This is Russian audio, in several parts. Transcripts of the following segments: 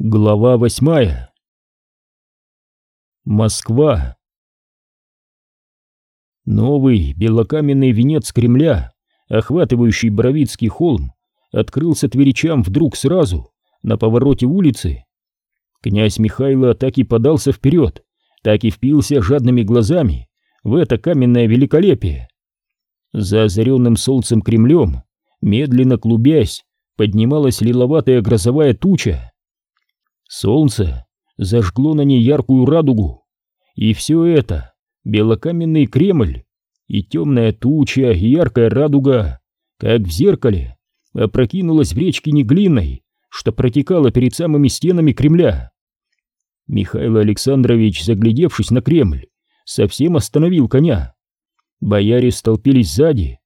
Глава восьмая. Москва. Новый белокаменный венец Кремля, охватывающий Боровицкий холм, открылся тверичам вдруг сразу, на повороте улицы. Князь Михайло так и подался вперед, так и впился жадными глазами в это каменное великолепие. За озаренным солнцем Кремлем, медленно клубясь, поднималась лиловатая грозовая туча. Солнце зажгло на ней яркую радугу, и все это — белокаменный Кремль, и темная туча, и яркая радуга, как в зеркале, опрокинулась в речке Неглинной, что протекала перед самыми стенами Кремля. Михаил Александрович, заглядевшись на Кремль, совсем остановил коня. Бояре столпились сзади.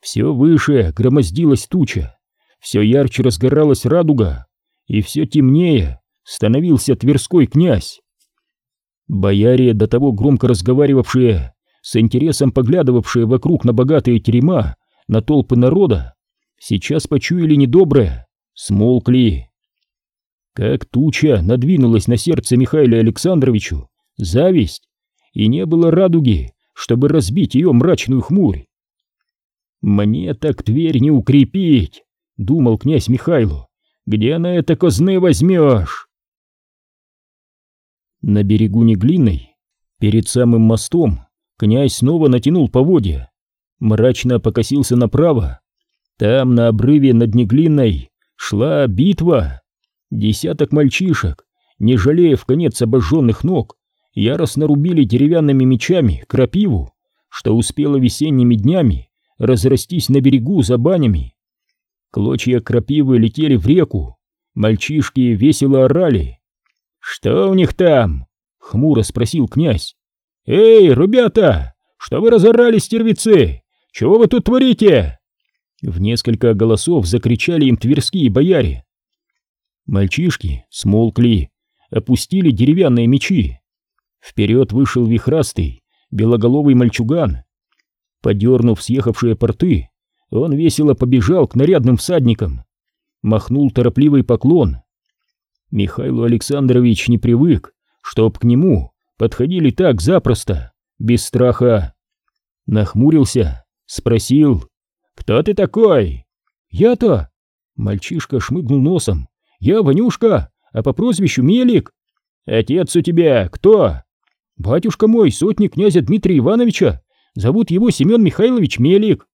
Все выше громоздилась туча, все ярче разгоралась радуга, и все темнее становился Тверской князь. Бояре, до того громко разговаривавшие, с интересом поглядывавшие вокруг на богатые терема, на толпы народа, сейчас почуяли недоброе, смолкли. Как туча надвинулась на сердце Михаила Александровичу, зависть, и не было радуги, чтобы разбить ее мрачную хмурь. «Мне так Тверь не укрепить!» — думал князь Михайло. «Где на это козны возьмешь?» На берегу Неглинной, перед самым мостом, князь снова натянул поводья, мрачно покосился направо. Там, на обрыве над Неглинной, шла битва. Десяток мальчишек, не жалея в конец обожженных ног, яростно рубили деревянными мечами крапиву, что успела весенними днями разрастись на берегу за банями. Клочья крапивы летели в реку, мальчишки весело орали, «Что у них там?» — хмуро спросил князь. «Эй, ребята, что вы разорались, стервицы? Чего вы тут творите?» В несколько голосов закричали им тверские бояре. Мальчишки смолкли, опустили деревянные мечи. Вперед вышел вихрастый, белоголовый мальчуган. Подернув съехавшие порты, он весело побежал к нарядным всадникам. Махнул торопливый поклон — Михаил Александрович не привык, чтоб к нему подходили так запросто, без страха. Нахмурился, спросил, «Кто ты такой?» «Я-то!» Мальчишка шмыгнул носом. «Я Ванюшка, а по прозвищу Мелик». «Отец у тебя кто?» «Батюшка мой, сотник князя Дмитрия Ивановича. Зовут его Семен Михайлович Мелик».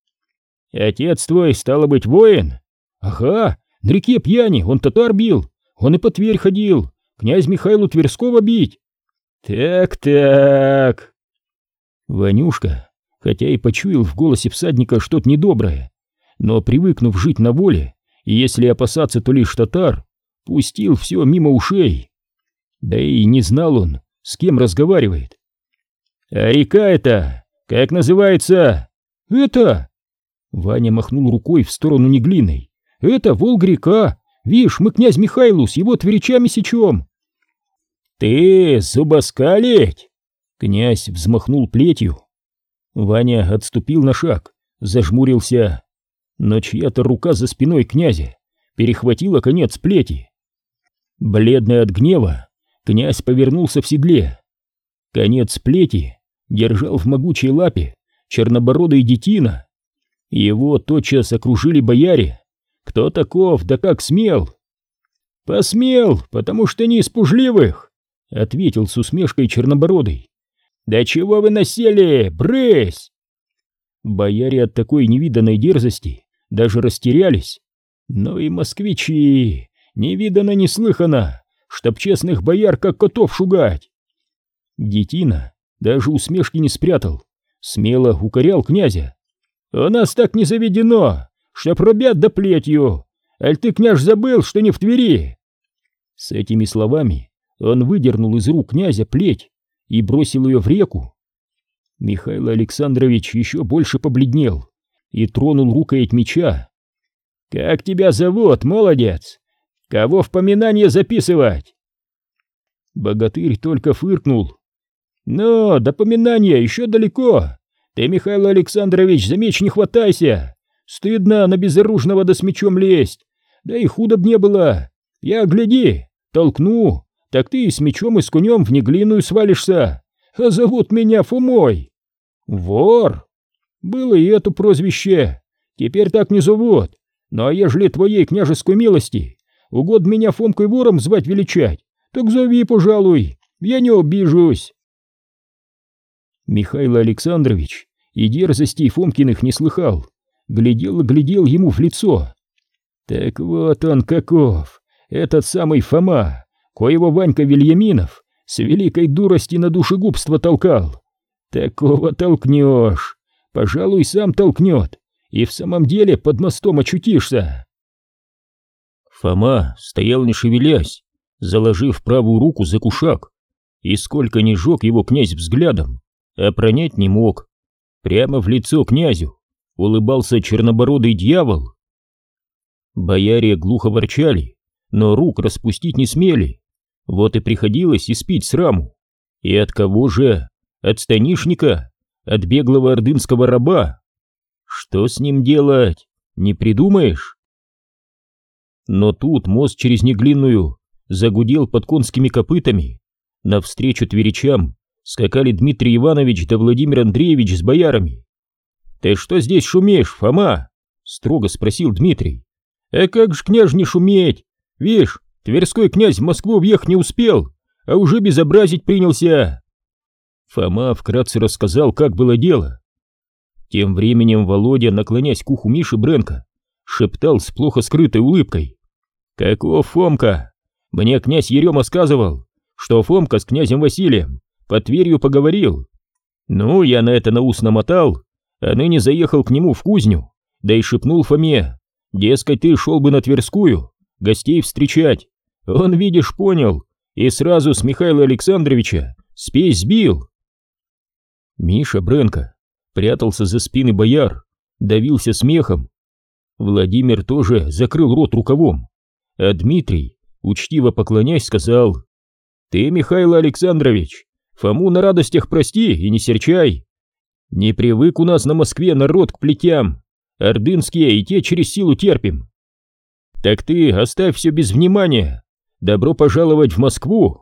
«Отец твой, стало быть, воин?» «Ага, на реке пьяни, он татар бил, он и по Тверь ходил, князь Михайлу Тверского бить. Так-так. Ванюшка, хотя и почуял в голосе всадника что-то недоброе, но привыкнув жить на воле, и если опасаться, то лишь татар, пустил все мимо ушей. Да и не знал он, с кем разговаривает. «А река эта, как называется?» «Это...» Ваня махнул рукой в сторону Неглиной. «Это Волга-река, Вишь, мы князь Михайлу с его тверичами сечем. Ты зубоскалить? Князь взмахнул плетью. Ваня отступил на шаг, зажмурился, но чья-то рука за спиной князя перехватила конец плети. Бледный от гнева, князь повернулся в седле. Конец плети держал в могучей лапе чернобородый детина. Его тотчас окружили бояре, кто таков, да как смел? Посмел, потому что не из пужливых, ответил с усмешкой чернобородый. Да чего вы насели, брысь! Бояре от такой невиданной дерзости даже растерялись. Но и москвичи, не видано, не слыхано, чтоб честных бояр как котов шугать. Детина даже усмешки не спрятал, смело укорял князя. «У нас так не заведено, чтоб рубят да плетью. Аль ты, княж, забыл, что не в Твери?» С этими словами он выдернул из рук князя плеть и бросил ее в реку. Михаил Александрович еще больше побледнел и тронул рукоять меча. «Как тебя зовут, молодец? Кого в поминание записывать?» Богатырь только фыркнул. «Но до поминания еще далеко. Ты, Михаил Александрович, за меч не хватайся. Стыдно на безоружного да с мечом лезть. Да и худо б не было. Я, гляди, Толкну, так ты и с мечом, и с конем в неглиную свалишься. А зовут меня Фомой. Вор. Было и это прозвище. Теперь так не зовут. Ну а ежели твоей княжеской милости угод меня Фомкой вором звать величать, так зови, пожалуй, я не обижусь. Михаил Александрович и дерзостей Фомкиных не слыхал, глядел глядел ему в лицо. Так вот он каков, этот самый Фома, коего Ванька Вильяминов с великой дурости на душегубство толкал. Такого толкнешь, пожалуй, сам толкнет, и в самом деле под мостом очутишься. Фома стоял не шевелясь, заложив правую руку за кушак, и сколько ни жег его князь взглядом, а пронять не мог. Прямо в лицо князю улыбался чернобородый дьявол. Бояре глухо ворчали, но рук распустить не смели. Вот и приходилось испить сраму. И от кого же? От станишника? От беглого ордынского раба? Что с ним делать? Не придумаешь? Но тут мост через Неглинную загудел под конскими копытами. Навстречу тверичам скакали Дмитрий Иванович да Владимир Андреевич с боярами. «Ты что здесь шумеешь, Фома?» — строго спросил Дмитрий. «А как ж, княж, не шуметь? Вишь, Тверской князь в Москву въехать не успел, а уже безобразить принялся!» Фома вкратце рассказал, как было дело. Тем временем Володя, наклонясь к уху Миши Бренка, шептал с плохо скрытой улыбкой. «Каков Фомка? Мне князь Ерема сказывал, что Фомка с князем Василием под Тверью поговорил. Ну, я на это на ус намотал, а ныне заехал к нему в кузню, да и шепнул Фоме, дескать, ты шел бы на Тверскую, гостей встречать. Он, видишь, понял, и сразу с Михаила Александровича спесь сбил». Миша Бренко прятался за спины бояр, давился смехом. Владимир тоже закрыл рот рукавом, а Дмитрий, учтиво поклонясь, сказал, «Ты, Михаил Александрович, Фому на радостях прости и не серчай. Не привык у нас на Москве народ к плетям, ордынские и те через силу терпим. Так ты оставь все без внимания, добро пожаловать в Москву».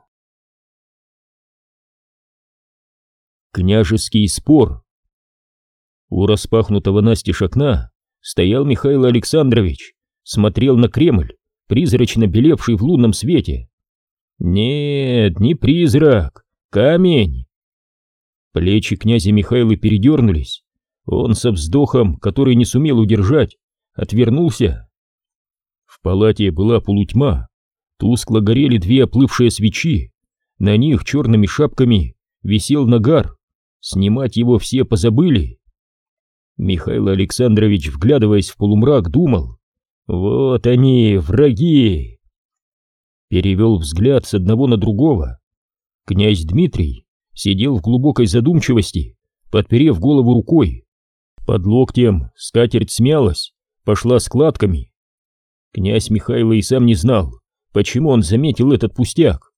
Княжеский спор у распахнутого настежь окна стоял Михаил Александрович, смотрел на Кремль, призрачно белевший в лунном свете. Нет, не призрак, камень. Плечи князя Михаила передернулись. Он со вздохом, который не сумел удержать, отвернулся. В палате была полутьма, тускло горели две оплывшие свечи, на них черными шапками висел нагар, снимать его все позабыли. Михаил Александрович, вглядываясь в полумрак, думал, «Вот они, враги!» Перевел взгляд с одного на другого. Князь Дмитрий сидел в глубокой задумчивости, подперев голову рукой. Под локтем скатерть смялась, пошла складками. Князь Михаил и сам не знал, почему он заметил этот пустяк.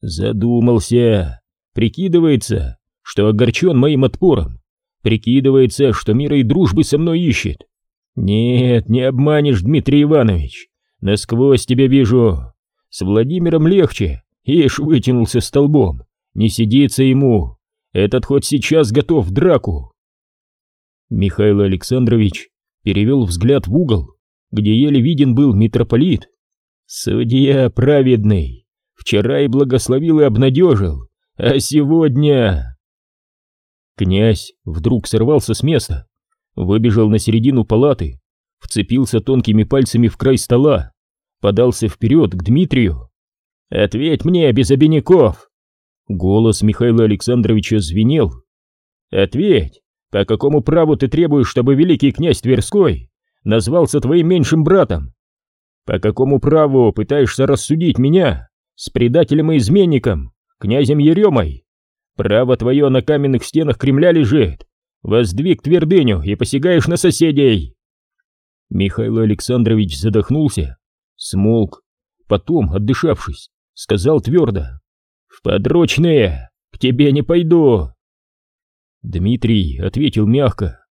Задумался, прикидывается, что огорчен моим отпором, Прикидывается, что мира и дружбы со мной ищет. Нет, не обманешь, Дмитрий Иванович. Насквозь тебя вижу. С Владимиром легче. Ишь, вытянулся столбом. Не сидится ему. Этот хоть сейчас готов в драку. Михаил Александрович перевел взгляд в угол, где еле виден был митрополит. Судья праведный. Вчера и благословил и обнадежил. А сегодня... Князь вдруг сорвался с места, выбежал на середину палаты, вцепился тонкими пальцами в край стола, подался вперед к Дмитрию. «Ответь мне, без обиняков!» Голос Михаила Александровича звенел. «Ответь, по какому праву ты требуешь, чтобы великий князь Тверской назвался твоим меньшим братом? По какому праву пытаешься рассудить меня с предателем и изменником, князем Еремой?» Право твое на каменных стенах Кремля лежит. Воздвиг твердыню и посягаешь на соседей. Михаил Александрович задохнулся, смолк, потом, отдышавшись, сказал твердо. В подрочные к тебе не пойду. Дмитрий ответил мягко.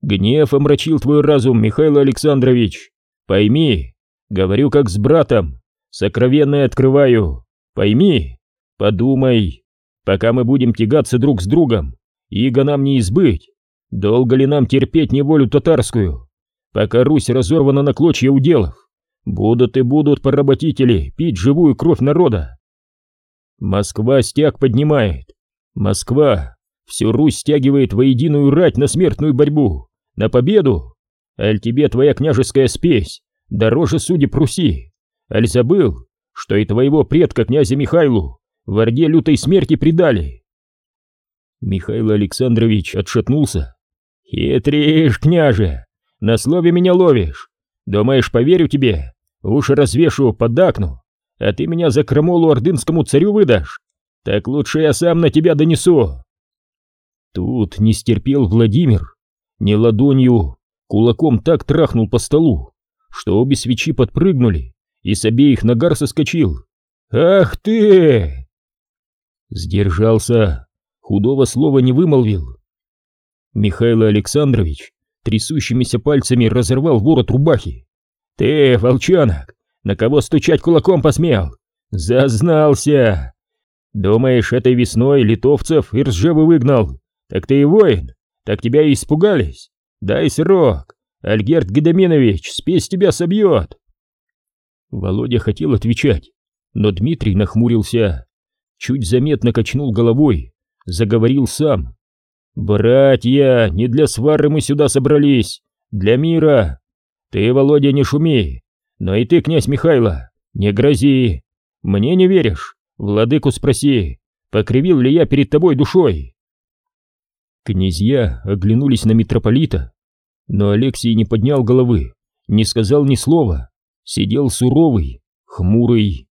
Гнев омрачил твой разум, Михаил Александрович. Пойми, говорю как с братом, сокровенное открываю. Пойми, подумай, пока мы будем тягаться друг с другом, иго нам не избыть. Долго ли нам терпеть неволю татарскую? Пока Русь разорвана на клочья уделов, будут и будут поработители пить живую кровь народа. Москва стяг поднимает. Москва всю Русь стягивает воединую рать на смертную борьбу, на победу. Аль тебе твоя княжеская спесь дороже судеб Руси. Аль забыл, что и твоего предка князя Михайлу в орде лютой смерти предали. Михаил Александрович отшатнулся. «Хитришь, княже! На слове меня ловишь! Думаешь, поверю тебе? Уши развешу, поддакну, а ты меня за крамолу ордынскому царю выдашь? Так лучше я сам на тебя донесу!» Тут не стерпел Владимир, не ладонью, кулаком так трахнул по столу, что обе свечи подпрыгнули, и с обеих нагар соскочил. «Ах ты!» Сдержался, худого слова не вымолвил. Михаил Александрович трясущимися пальцами разорвал ворот рубахи. «Ты, волчонок, на кого стучать кулаком посмел? Зазнался! Думаешь, этой весной литовцев и Ржевы выгнал? Так ты и воин, так тебя и испугались? Дай срок, Альгерт Гедоминович спесь тебя собьет!» Володя хотел отвечать, но Дмитрий нахмурился, чуть заметно качнул головой, заговорил сам. «Братья, не для свары мы сюда собрались, для мира. Ты, Володя, не шуми, но и ты, князь Михайло, не грози. Мне не веришь? Владыку спроси, покривил ли я перед тобой душой?» Князья оглянулись на митрополита, но Алексей не поднял головы, не сказал ни слова, сидел суровый, хмурый.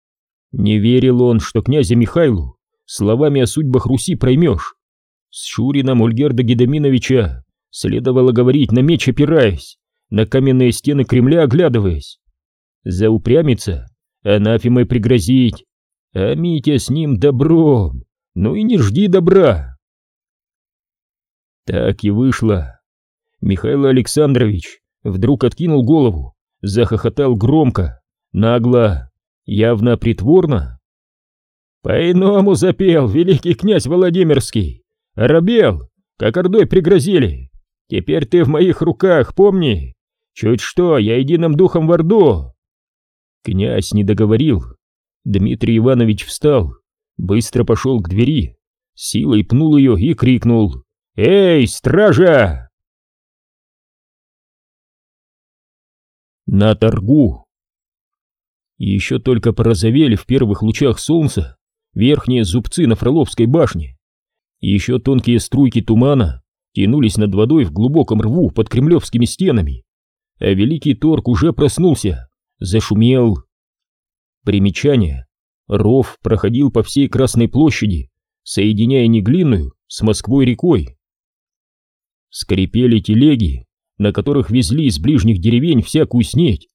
Не верил он, что князя Михайлу словами о судьбах Руси проймешь. С Шурином Ольгерда Гедоминовича следовало говорить на меч опираясь, на каменные стены Кремля оглядываясь. Заупрямиться, анафемой пригрозить, а Митя с ним добром, ну и не жди добра. Так и вышло. Михаил Александрович вдруг откинул голову, захохотал громко, нагло, явно притворно. «По-иному запел великий князь Владимирский, Оробел, как ордой пригрозили. Теперь ты в моих руках, помни. Чуть что, я единым духом в орду. Князь не договорил. Дмитрий Иванович встал, быстро пошел к двери, силой пнул ее и крикнул. «Эй, стража!» На торгу. Еще только порозовели в первых лучах солнца верхние зубцы на Фроловской башне. Еще тонкие струйки тумана тянулись над водой в глубоком рву под кремлевскими стенами, а Великий Торг уже проснулся, зашумел. Примечание. Ров проходил по всей Красной площади, соединяя Неглинную с Москвой рекой. Скрипели телеги, на которых везли из ближних деревень всякую снедь.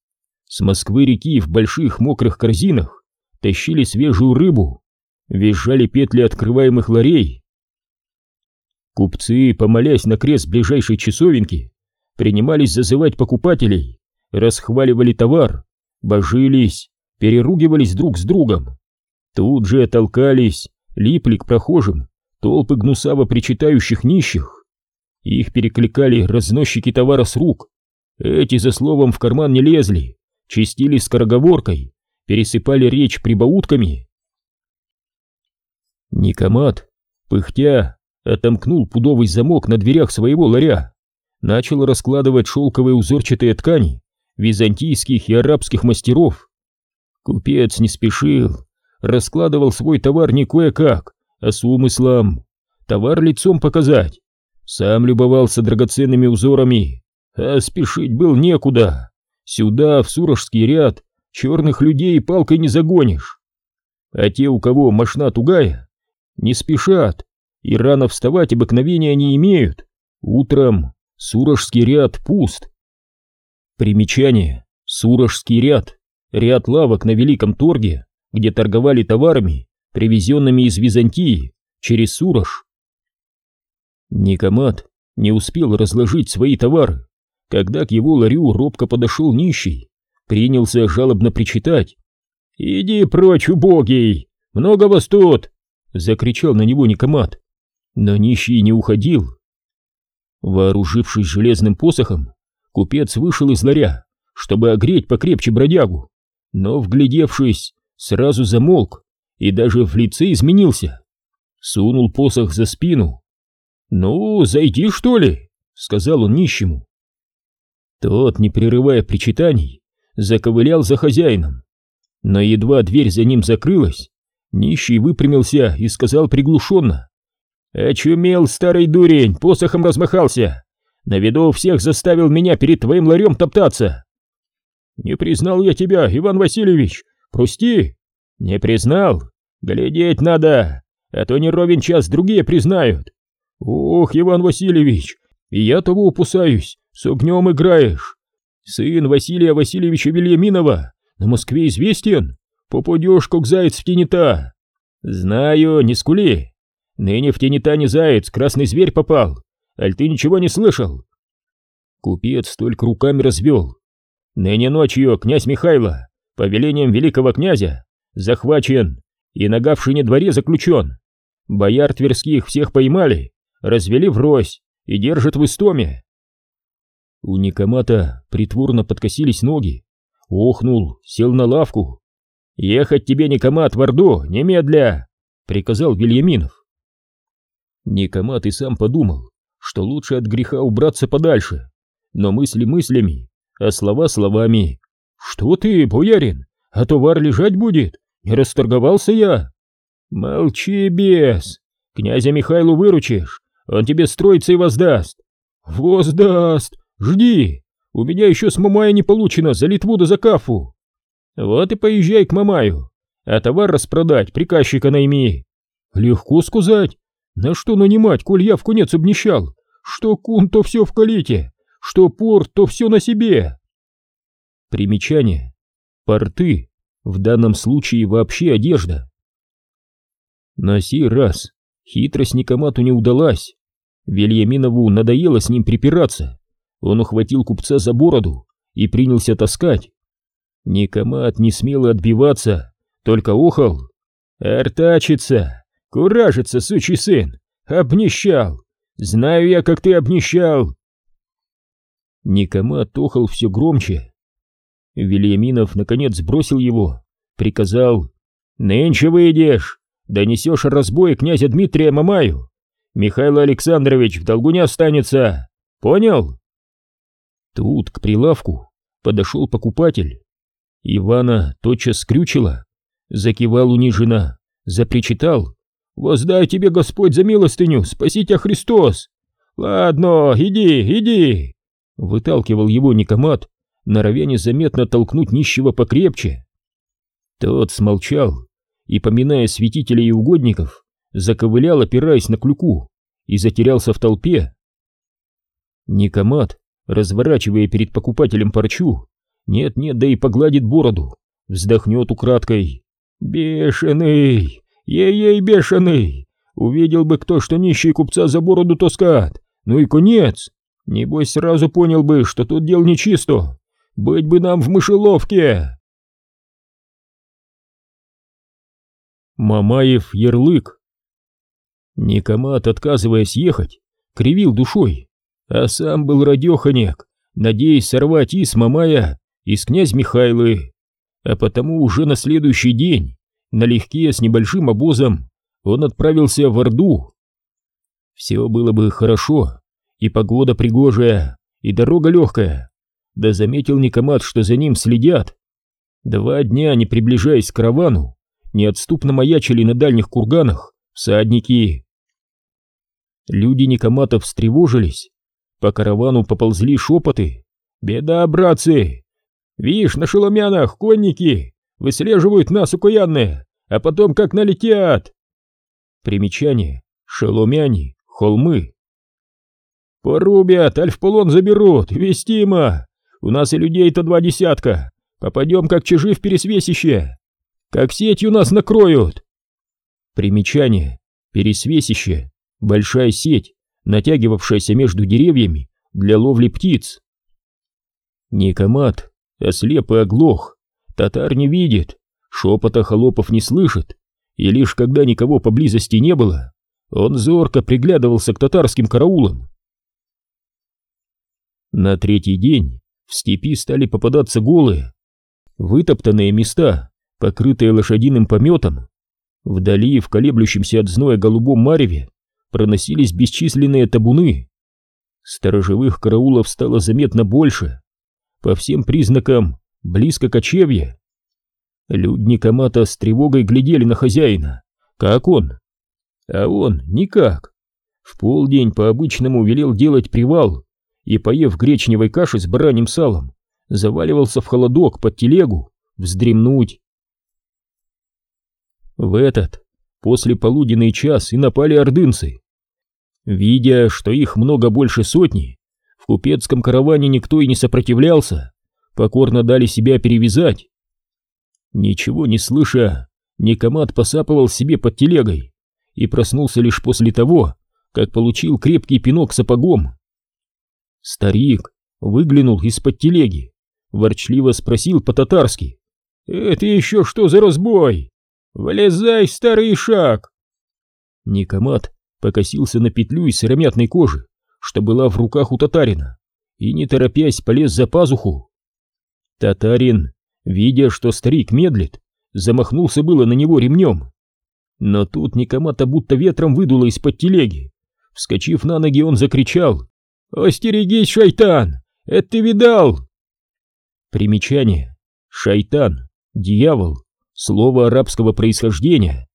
С Москвы реки в больших мокрых корзинах тащили свежую рыбу, визжали петли открываемых ларей, Купцы, помолясь на крест ближайшей часовенки, принимались зазывать покупателей, расхваливали товар, божились, переругивались друг с другом. Тут же толкались, липли к прохожим толпы гнусаво причитающих нищих. Их перекликали разносчики товара с рук. Эти за словом в карман не лезли, чистили скороговоркой, пересыпали речь прибаутками. Никомат, пыхтя, отомкнул пудовый замок на дверях своего ларя, начал раскладывать шелковые узорчатые ткани византийских и арабских мастеров. Купец не спешил, раскладывал свой товар не кое-как, а с умыслом. Товар лицом показать. Сам любовался драгоценными узорами, а спешить был некуда. Сюда, в Сурожский ряд, черных людей палкой не загонишь. А те, у кого мошна тугая, не спешат, и рано вставать обыкновения не имеют. Утром Сурожский ряд пуст. Примечание. Сурожский ряд. Ряд лавок на Великом торге, где торговали товарами, привезенными из Византии, через Сурож. Никомат не успел разложить свои товары, когда к его ларю робко подошел нищий, принялся жалобно причитать. «Иди прочь, убогий! Много вас тут!» — закричал на него Никомат. Но нищий не уходил. Вооружившись железным посохом, купец вышел из ларя, чтобы огреть покрепче бродягу, но, вглядевшись, сразу замолк и даже в лице изменился. Сунул посох за спину. «Ну, зайди, что ли?» — сказал он нищему. Тот, не прерывая причитаний, заковылял за хозяином. Но едва дверь за ним закрылась, нищий выпрямился и сказал приглушенно. «Очумел, старый дурень, посохом размахался. На виду всех заставил меня перед твоим ларем топтаться». «Не признал я тебя, Иван Васильевич, прости». «Не признал? Глядеть надо, а то не ровен час другие признают». «Ох, Иван Васильевич, и я того упусаюсь, с огнем играешь. Сын Василия Васильевича Вильяминова на Москве известен, попадешь, как заяц в тенета. Знаю, не скули. Ныне в тенета не заяц, красный зверь попал. Аль ты ничего не слышал? Купец только руками развел. Ныне ночью князь Михайло, по велениям великого князя, захвачен и на Гавшине дворе заключен. Бояр тверских всех поймали, развели врозь и держат в истоме. У Никомата притворно подкосились ноги. Охнул, сел на лавку. «Ехать тебе, Никомат, в Орду, немедля!» — приказал Вильяминов. Никомат и сам подумал, что лучше от греха убраться подальше, но мысли мыслями, а слова словами. «Что ты, боярин, а товар лежать будет? Не расторговался я!» «Молчи, бес! Князя Михайлу выручишь, он тебе строится и воздаст!» «Воздаст! Жди! У меня еще с Мамая не получено за Литву да за Кафу!» «Вот и поезжай к Мамаю, а товар распродать приказчика найми!» «Легко сказать! На что нанимать, коль я в конец обнищал? Что кун, то все в калите, что порт, то все на себе!» Примечание. Порты, в данном случае вообще одежда. На сей раз хитрость Никомату не удалась. Вильяминову надоело с ним припираться. Он ухватил купца за бороду и принялся таскать. Никомат не смел отбиваться, только охал. «Артачится! Куражится, сучий сын! Обнищал! Знаю я, как ты обнищал!» Никомат охал все громче. Вильяминов наконец сбросил его, приказал «Нынче выйдешь, донесешь разбой князя Дмитрия Мамаю, Михаил Александрович в долгу не останется. Понял? Тут к прилавку подошел покупатель. Ивана тотчас скрючила, закивал униженно, запричитал. «Воздай тебе Господь за милостыню, спаси тебя Христос!» «Ладно, иди, иди!» Выталкивал его Никомат, норовя незаметно толкнуть нищего покрепче. Тот смолчал и, поминая святителей и угодников, заковылял, опираясь на клюку, и затерялся в толпе. Никомат, разворачивая перед покупателем парчу, нет-нет, да и погладит бороду, вздохнет украдкой. «Бешеный! Ей-ей, бешеный! Увидел бы кто, что нищий купца за бороду таскает, ну и конец! Небось сразу понял бы, что тут дел нечисто! Быть бы нам в мышеловке!» Мамаев ярлык Никомат, отказываясь ехать, кривил душой, а сам был радеханяк, надеясь сорвать и с Мамая, и с князь Михайлы. А потому уже на следующий день, налегке с небольшим обозом, он отправился в Орду. Все было бы хорошо, и погода пригожая, и дорога легкая. Да заметил Никомат, что за ним следят. Два дня, не приближаясь к каравану, неотступно маячили на дальних курганах всадники. Люди Никоматов встревожились. По каравану поползли шепоты. «Беда, братцы! Вишь, на шеломянах конники выслеживают нас, укоянные, а потом как налетят!» Примечание. Шеломяне, холмы. «Порубят, альф-полон заберут, вестимо! У нас и людей-то два десятка, попадем как чижи в пересвесище! Как сетью нас накроют!» Примечание. Пересвесище большая сеть, натягивавшаяся между деревьями для ловли птиц. Никомат ослеп и оглох, татар не видит, Шепота холопов не слышит, и лишь когда никого поблизости не было, он зорко приглядывался к татарским караулам. На третий день в степи стали попадаться голые, вытоптанные места, покрытые лошадиным пометом. Вдали, в колеблющемся от зноя голубом мареве, проносились бесчисленные табуны. Сторожевых караулов стало заметно больше. По всем признакам близко кочевье. Людни Камата с тревогой глядели на хозяина. Как он? А он никак. В полдень по-обычному велел делать привал и, поев гречневой каши с бараньим салом, заваливался в холодок под телегу, вздремнуть. В этот, после полуденный час, и напали ордынцы. Видя, что их много больше сотни, в купецком караване никто и не сопротивлялся, покорно дали себя перевязать. Ничего не слыша, Никомат посапывал себе под телегой и проснулся лишь после того, как получил крепкий пинок сапогом. Старик выглянул из-под телеги, ворчливо спросил по-татарски. «Это еще что за разбой? Вылезай, старый шаг!» Никомат покосился на петлю из сыромятной кожи, что была в руках у татарина, и, не торопясь, полез за пазуху. Татарин, видя, что старик медлит, замахнулся было на него ремнем. Но тут Никомата будто ветром выдуло из-под телеги. Вскочив на ноги, он закричал «Остерегись, шайтан! Это ты видал?» Примечание. Шайтан, дьявол, слово арабского происхождения.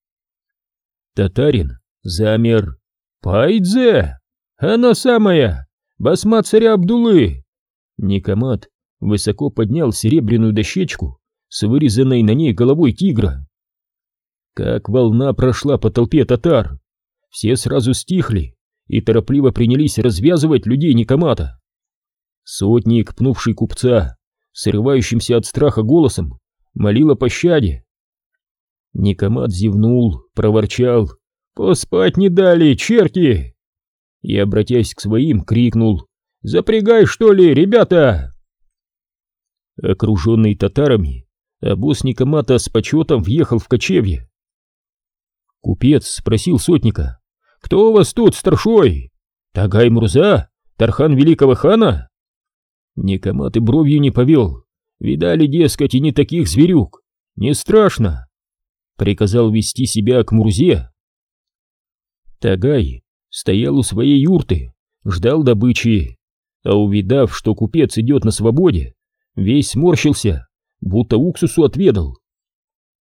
Татарин замер. «Пайдзе! Она самая! Басма царя Абдулы!» Никомат высоко поднял серебряную дощечку с вырезанной на ней головой тигра. Как волна прошла по толпе татар, все сразу стихли и торопливо принялись развязывать людей Никомата. Сотник, пнувший купца, срывающимся от страха голосом, молил о пощаде. Никомат зевнул, проворчал «Поспать не дали, черти!» И, обратясь к своим, крикнул «Запрягай, что ли, ребята!» Окруженный татарами, обоз Никомата с почетом въехал в кочевье. Купец спросил сотника «Кто у вас тут, старшой? Тагай Мурза? Тархан Великого Хана?» Никомат и бровью не повел. Видали, дескать, и не таких зверюк. Не страшно. Приказал вести себя к Мурзе. Тагай стоял у своей юрты, ждал добычи, а увидав, что купец идет на свободе, весь сморщился, будто уксусу отведал.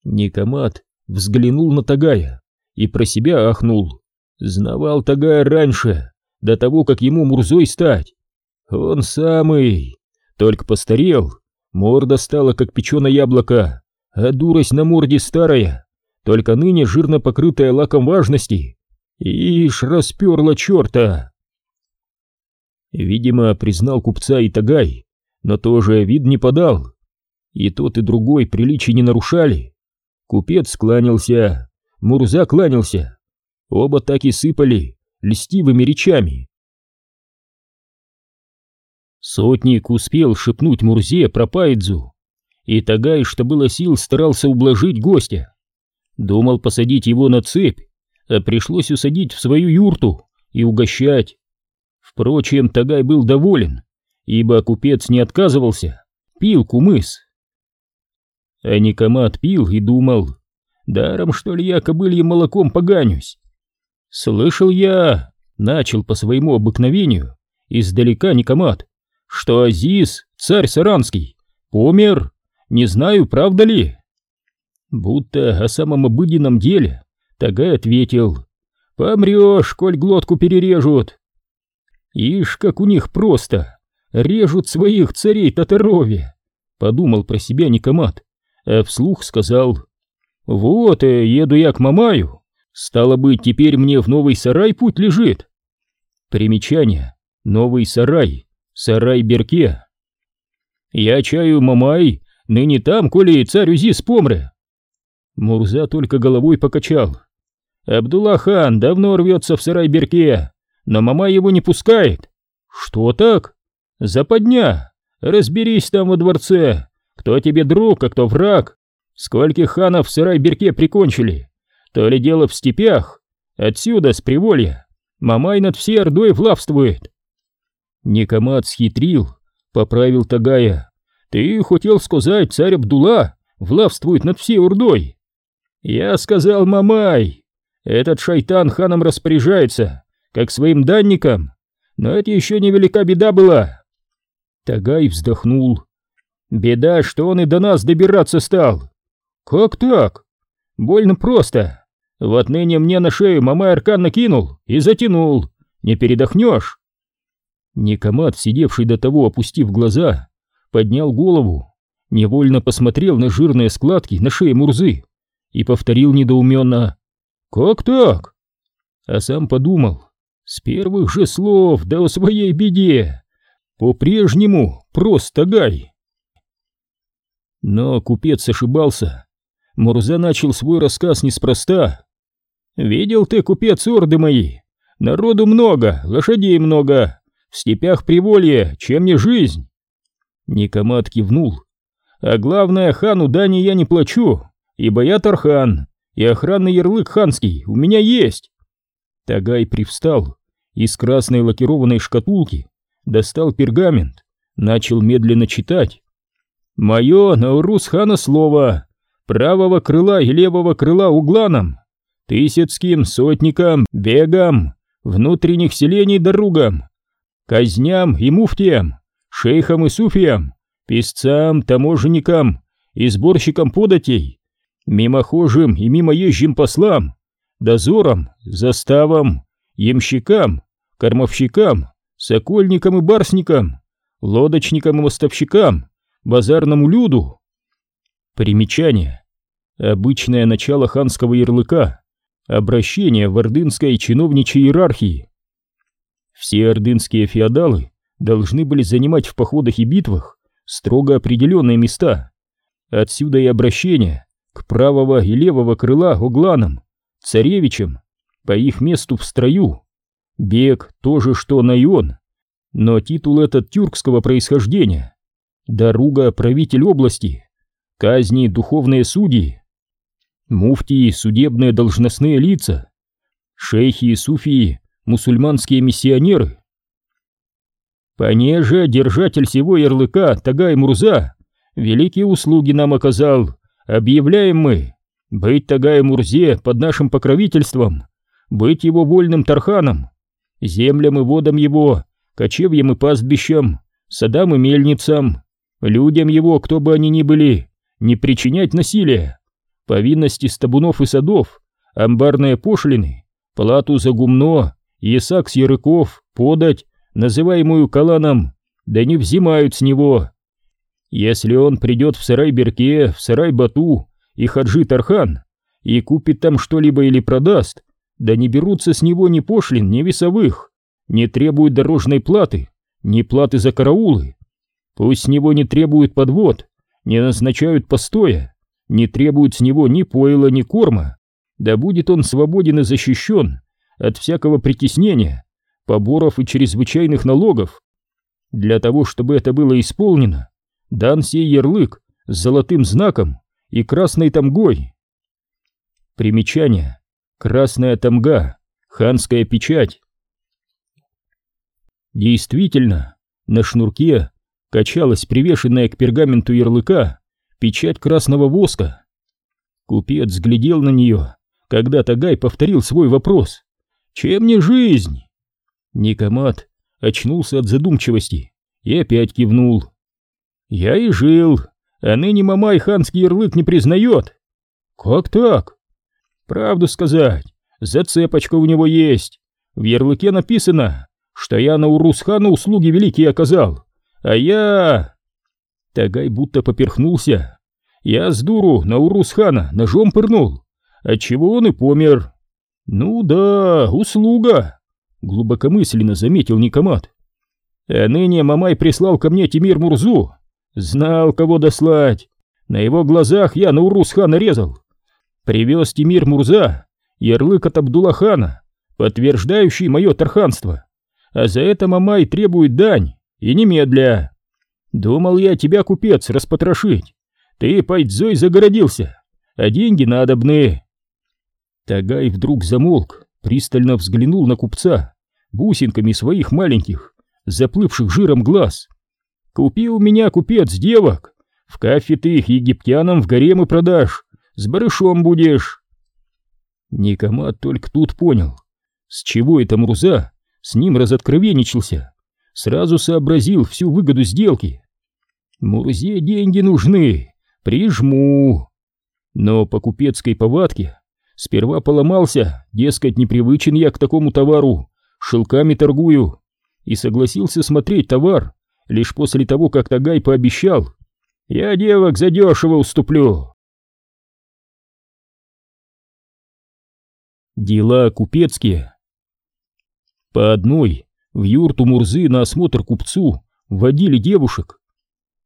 Никомат взглянул на Тагая и про себя ахнул. Знавал Тагая раньше, до того, как ему Мурзой стать. Он самый, только постарел, морда стала как печеное яблоко, а дурость на морде старая, только ныне жирно покрытая лаком важности. Ишь, расперла черта! Видимо, признал купца и Тагай, но тоже вид не подал. И тот, и другой приличий не нарушали. Купец кланялся, Мурза кланялся. Оба так и сыпали льстивыми речами. Сотник успел шепнуть Мурзе про Пайдзу, и Тагай, что было сил, старался ублажить гостя. Думал посадить его на цепь, а пришлось усадить в свою юрту и угощать. Впрочем, Тагай был доволен, ибо купец не отказывался, пил кумыс. А Никомат пил и думал, даром что ли я кобыльем молоком поганюсь. Слышал я, начал по своему обыкновению, издалека Никомат, что Азиз, царь Саранский, помер, не знаю, правда ли. Будто о самом обыденном деле Тагай ответил, «Помрешь, коль глотку перережут». Ишь, как у них просто, режут своих царей Татарове, подумал про себя Никомат, а вслух сказал, «Вот, э, еду я к Мамаю, стало быть, теперь мне в новый сарай путь лежит». Примечание, новый сарай, сарай-берке. Я чаю, Мамай, ныне там, коли царь Узис помре. Мурза только головой покачал. Абдулла-хан давно рвется в сарай-берке, но мама его не пускает. Что так? Западня. Разберись там во дворце, кто тебе друг, а кто враг. Скольких ханов в сарай-берке прикончили? То ли дело в степях? Отсюда, с приволья. Мамай над всей Ордой влавствует. Никомат схитрил, поправил Тагая. Ты хотел сказать, царь Абдула влавствует над всей Ордой. Я сказал Мамай. Этот шайтан ханом распоряжается, как своим данником. Но это еще не велика беда была. Тагай вздохнул. Беда, что он и до нас добираться стал. Как так? Больно просто. Вот ныне мне на шею мамай аркан накинул и затянул. Не передохнешь. Никомат, сидевший до того, опустив глаза, поднял голову, невольно посмотрел на жирные складки на шее Мурзы и повторил недоуменно «Как так?» А сам подумал, с первых же слов, да о своей беде, по-прежнему просто гай. Но купец ошибался. Мурза начал свой рассказ неспроста. «Видел ты, купец, орды мои? Народу много, лошадей много, в степях приволье, чем не жизнь?» Никомат кивнул. «А главное, хану дани я не плачу, ибо я Тархан, и охранный ярлык ханский у меня есть». Тагай привстал, из красной лакированной шкатулки достал пергамент, начал медленно читать. Мое Наурус хана слово, правого крыла и левого крыла угланам, тысяцким сотникам, бегам, внутренних селений дорогам, казням и муфтиям, шейхам и суфиям, писцам, таможенникам и сборщикам податей, мимохожим и мимоезжим послам, дозорам, заставам, ямщикам, кормовщикам, сокольникам и барсникам, лодочникам и мостовщикам, базарному люду. Примечание. Обычное начало ханского ярлыка. Обращение в ордынской чиновничьей иерархии. Все ордынские феодалы должны были занимать в походах и битвах строго определенные места. Отсюда и обращение к правого и левого крыла огланам, царевичам, по их месту в строю. Бег тоже что Найон, но титул этот тюркского происхождения. Даруга — правитель области, казни — духовные судьи, муфтии — судебные должностные лица, шейхи и суфии — мусульманские миссионеры. Понеже держатель всего ярлыка Тагай Мурза великие услуги нам оказал, объявляем мы, быть Тагай Мурзе под нашим покровительством, быть его вольным тарханом, землям и водам его, кочевьям и пастбищам, садам и мельницам, Людям его, кто бы они ни были, не причинять насилия. Повинности стабунов и садов, амбарные пошлины, плату за гумно, ясак с ярыков, подать, называемую каланом, да не взимают с него. Если он придет в сарай-берке, в сарай-бату и хаджи-тархан и купит там что-либо или продаст, да не берутся с него ни пошлин, ни весовых, не требуют дорожной платы, ни платы за караулы, Пусть с него не требуют подвод, не назначают постоя, не требуют с него ни пойла, ни корма, да будет он свободен и защищен от всякого притеснения, поборов и чрезвычайных налогов. Для того, чтобы это было исполнено, дан сей ярлык с золотым знаком и красной тамгой. Примечание. Красная тамга, ханская печать. Действительно, на шнурке качалась привешенная к пергаменту ярлыка печать красного воска. Купец взглядел на нее, когда Тагай повторил свой вопрос. «Чем не жизнь?» Никомат очнулся от задумчивости и опять кивнул. «Я и жил, а ныне Мамай ханский ярлык не признает». «Как так?» «Правду сказать, зацепочка у него есть. В ярлыке написано, что я на Урус-хану услуги великие оказал, а я... Тагай будто поперхнулся. Я с дуру на Урус-хана ножом пырнул, отчего он и помер. Ну да, услуга, глубокомысленно заметил Никомат. А ныне Мамай прислал ко мне Тимир Мурзу. Знал, кого дослать. На его глазах я на Урус-хана резал. Привез Тимир Мурза ярлык от Абдуллахана, подтверждающий мое тарханство. А за это Мамай требует дань. И немедля. Думал я тебя, купец, распотрошить. Ты пайдзой загородился, а деньги надобны. Тагай вдруг замолк, пристально взглянул на купца бусинками своих маленьких, заплывших жиром глаз. «Купи у меня, купец, девок! В кафе ты их египтянам в гаремы продашь, с барышом будешь!» Никомат только тут понял, с чего это Мурза с ним разоткровенничался, сразу сообразил всю выгоду сделки. Мурзе деньги нужны, прижму. Но по купецкой повадке сперва поломался, дескать, непривычен я к такому товару, шелками торгую, и согласился смотреть товар лишь после того, как Тагай пообещал. Я девок задешево уступлю. Дела купецкие. По одной в юрту Мурзы на осмотр купцу водили девушек.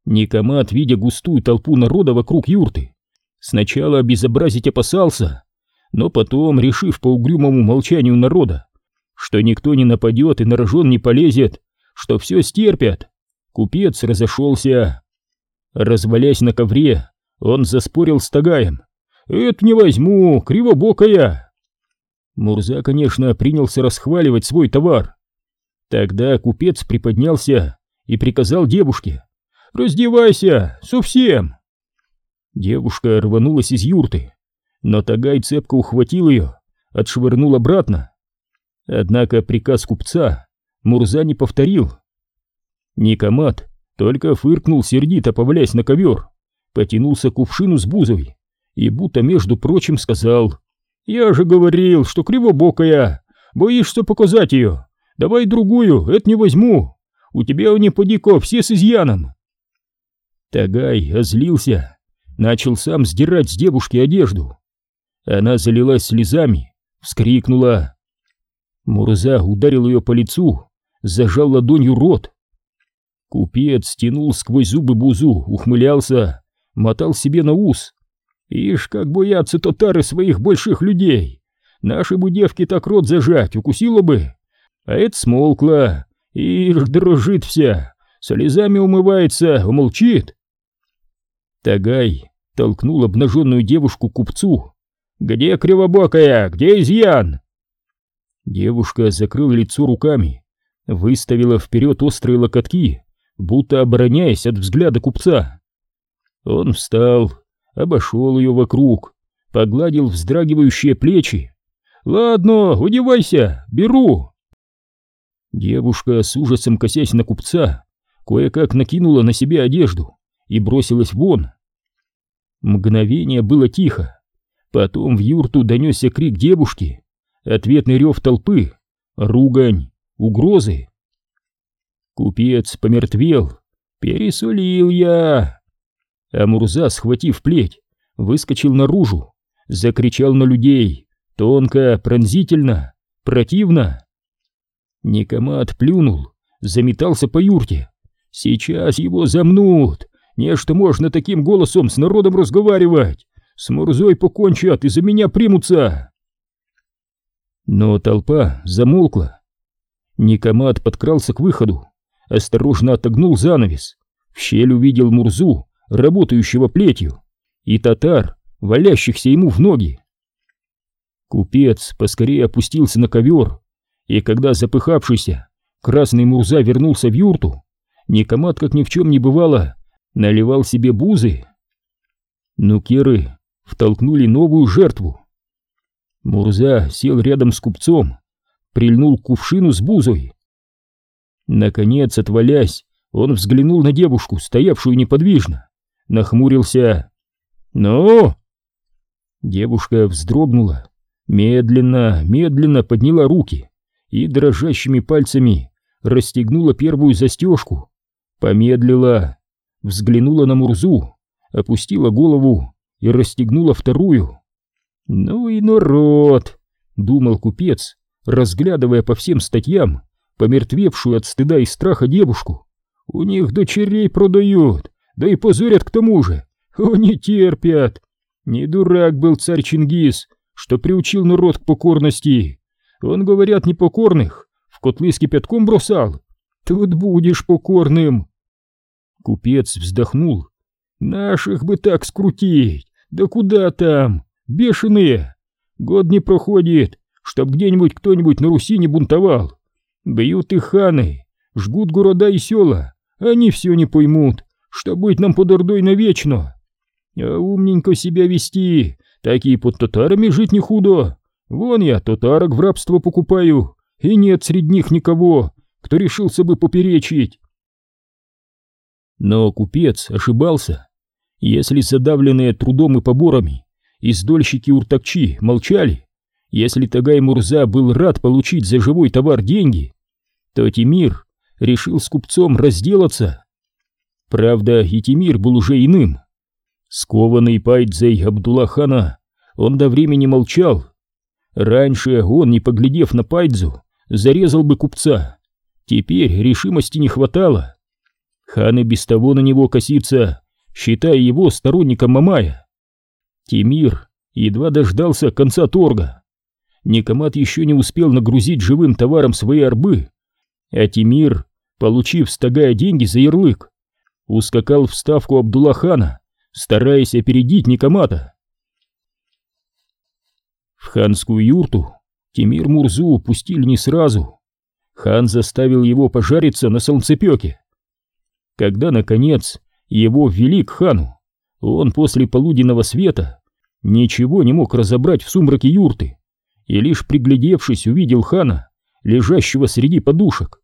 Никомат, видя густую толпу народа вокруг юрты, сначала обезобразить опасался, но потом, решив по угрюмому молчанию народа, что никто не нападет и на рожон не полезет, что все стерпят, купец разошелся. Развалясь на ковре, он заспорил с Тагаем. «Это не возьму, кривобокая!» Мурза, конечно, принялся расхваливать свой товар. Тогда купец приподнялся и приказал девушке «Раздевайся, совсем!» Девушка рванулась из юрты, но Тагай цепко ухватил ее, отшвырнул обратно. Однако приказ купца Мурза не повторил. Никомат только фыркнул сердито, повалясь на ковер, потянулся к кувшину с бузой и будто, между прочим, сказал «Я же говорил, что кривобокая, боишься показать ее, давай другую, это не возьму, у тебя у неподико все с изъяном». Тагай озлился, начал сам сдирать с девушки одежду. Она залилась слезами, вскрикнула. Мурза ударил ее по лицу, зажал ладонью рот. Купец стянул сквозь зубы бузу, ухмылялся, мотал себе на ус. Ишь, как боятся татары своих больших людей. Наши бы девки так рот зажать, укусила бы. А это смолкла, ишь, дрожит вся, слезами умывается, умолчит. Тагай толкнул обнаженную девушку купцу. «Где кривобокая? Где изъян?» Девушка закрыла лицо руками, выставила вперед острые локотки, будто обороняясь от взгляда купца. Он встал, обошел ее вокруг, погладил вздрагивающие плечи. «Ладно, удевайся, беру!» Девушка, с ужасом косясь на купца, кое-как накинула на себя одежду и бросилась вон. Мгновение было тихо, потом в юрту донесся крик девушки, ответный рев толпы, ругань, угрозы. Купец помертвел, пересолил я. А Мурза, схватив плеть, выскочил наружу, закричал на людей, тонко, пронзительно, противно. Никомат плюнул, заметался по юрте. Сейчас его замнут, не что можно таким голосом с народом разговаривать. С Мурзой покончат и за меня примутся. Но толпа замолкла. Никомат подкрался к выходу, осторожно отогнул занавес, в щель увидел Мурзу, работающего плетью, и татар, валящихся ему в ноги. Купец поскорее опустился на ковер, и когда запыхавшийся красный Мурза вернулся в юрту, Никомат, как ни в чем не бывало, наливал себе бузы. Нукеры втолкнули новую жертву. Мурза сел рядом с купцом, прильнул к кувшину с бузой. Наконец, отвалясь, он взглянул на девушку, стоявшую неподвижно, нахмурился. «Ну?» Девушка вздрогнула, медленно, медленно подняла руки и дрожащими пальцами расстегнула первую застежку, помедлила, взглянула на Мурзу, опустила голову и расстегнула вторую. «Ну и народ!» — думал купец, разглядывая по всем статьям помертвевшую от стыда и страха девушку. «У них дочерей продают, да и позорят к тому же. О, не терпят! Не дурак был царь Чингис, что приучил народ к покорности. Он, говорят, непокорных в котлы с кипятком бросал. Тут будешь покорным!» Купец вздохнул. Наших бы так скрутить! Да куда там? Бешеные! Год не проходит, чтоб где-нибудь кто-нибудь на Руси не бунтовал. Бьют их ханы, жгут города и села, они все не поймут, что быть нам под Ордой навечно. А умненько себя вести, так и под татарами жить не худо. Вон я татарок в рабство покупаю, и нет среди них никого, кто решился бы поперечить. Но купец ошибался. Если задавленные трудом и поборами издольщики-уртакчи молчали, если Тагай-Мурза был рад получить за живой товар деньги, то Тимир решил с купцом разделаться. Правда, и был уже иным. Скованный пайдзей Абдуллахана, он до времени молчал. Раньше он, не поглядев на пайдзу, зарезал бы купца. Теперь решимости не хватало. Хан и без того на него косится, считая его сторонником Мамая. Тимир едва дождался конца торга. Никомат еще не успел нагрузить живым товаром свои арбы, а Тимир, получив стагая деньги за ярлык, ускакал в ставку Абдуллахана, стараясь опередить Никомата. В ханскую юрту Тимир Мурзу пустили не сразу. Хан заставил его пожариться на солнцепеке. Когда, наконец, его ввели к хану, он после полуденного света ничего не мог разобрать в сумраке юрты и лишь приглядевшись увидел хана, лежащего среди подушек.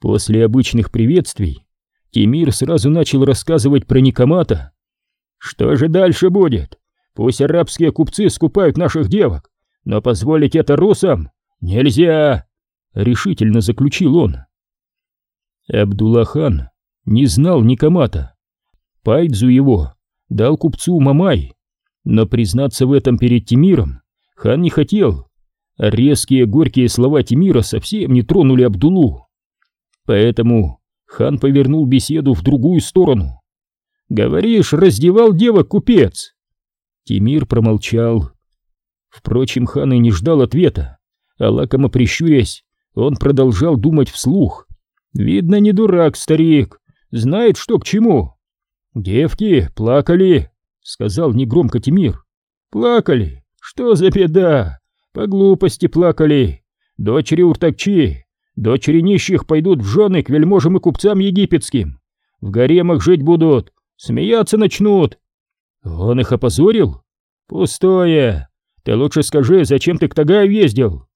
После обычных приветствий Тимир сразу начал рассказывать про Никомата. «Что же дальше будет? Пусть арабские купцы скупают наших девок, но позволить это русам нельзя!» — решительно заключил он. Абдуллахан не знал Никомата. Пайдзу его дал купцу Мамай, но признаться в этом перед Тимиром хан не хотел. резкие горькие слова Тимира совсем не тронули Абдулу. Поэтому хан повернул беседу в другую сторону. «Говоришь, раздевал девок купец?» Тимир промолчал. Впрочем, хан и не ждал ответа, а лакомо прищурясь, он продолжал думать вслух. «Видно, не дурак, старик, знает, что к чему. Девки плакали, сказал негромко Тимир. Плакали? Что за беда? По глупости плакали. Дочери уртакчи, дочери нищих пойдут в жены к вельможам и купцам египетским. В гаремах жить будут, смеяться начнут. Он их опозорил? Пустое. Ты лучше скажи, зачем ты к Тагаю ездил?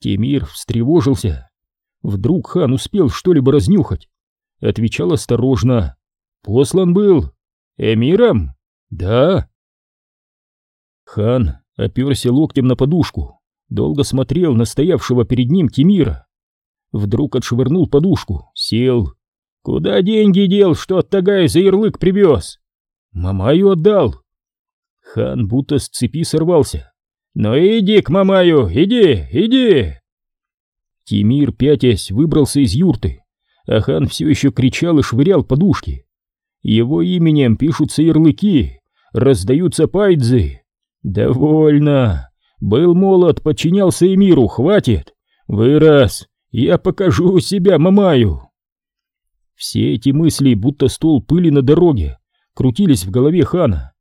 Тимир встревожился. Вдруг хан успел что-либо разнюхать отвечал осторожно. «Послан был. Эмиром? Да». Хан оперся локтем на подушку, долго смотрел на стоявшего перед ним Тимира. Вдруг отшвырнул подушку, сел. «Куда деньги дел, что от Тагая за ярлык привез?» «Мамаю отдал». Хан будто с цепи сорвался. «Ну иди к Мамаю, иди, иди!» Тимир, пятясь, выбрался из юрты а хан все еще кричал и швырял подушки. Его именем пишутся ярлыки, раздаются пайдзы. Довольно. Был молод, подчинялся эмиру, хватит. Вырос, я покажу себя Мамаю. Все эти мысли, будто стол пыли на дороге, крутились в голове хана.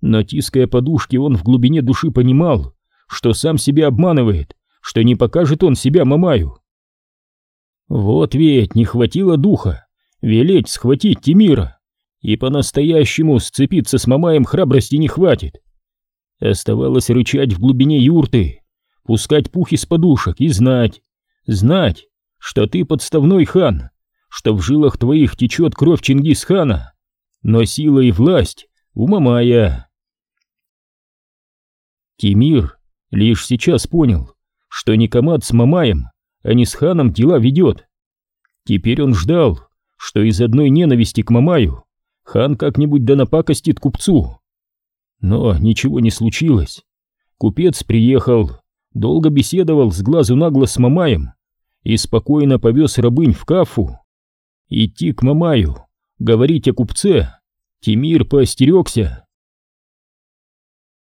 Но тиская подушки, он в глубине души понимал, что сам себя обманывает, что не покажет он себя Мамаю. Вот ведь не хватило духа велеть схватить Тимира, и по-настоящему сцепиться с Мамаем храбрости не хватит. Оставалось рычать в глубине юрты, пускать пух из подушек и знать, знать, что ты подставной хан, что в жилах твоих течет кровь Чингисхана, но сила и власть у Мамая. Тимир лишь сейчас понял, что Никомат с Мамаем а не с ханом дела ведет. Теперь он ждал, что из одной ненависти к Мамаю хан как-нибудь да напакостит купцу. Но ничего не случилось. Купец приехал, долго беседовал с глазу на глаз с Мамаем и спокойно повез рабынь в кафу. Идти к Мамаю, говорить о купце, Тимир поостерегся.